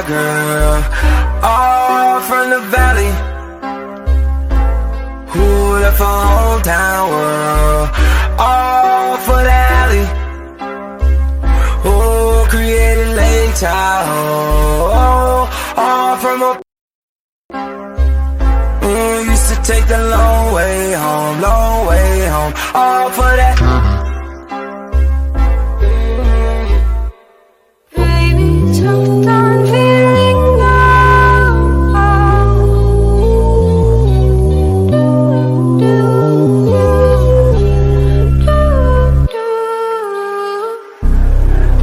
All from the valley. Who left a hometown world? All for the alley. Who created Lake Tahoe? All from a Mm, used to take the long way home, long way home. All for that.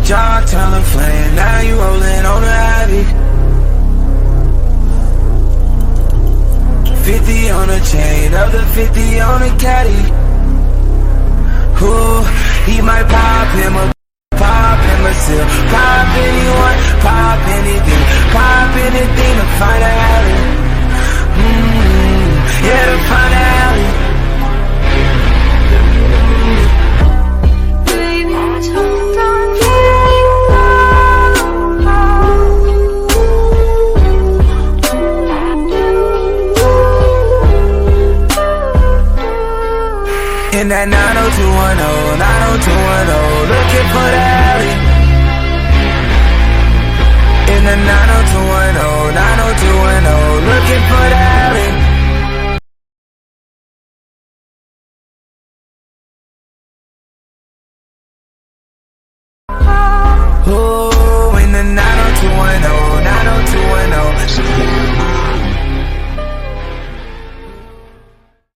Jock telling flame, now you rolling on the ivy. 50 on a chain, other 50 on a caddy. Ooh, he might pop him a pop him a seal, pop anyone, pop anything, pop anything to find a In that 90210, 90210,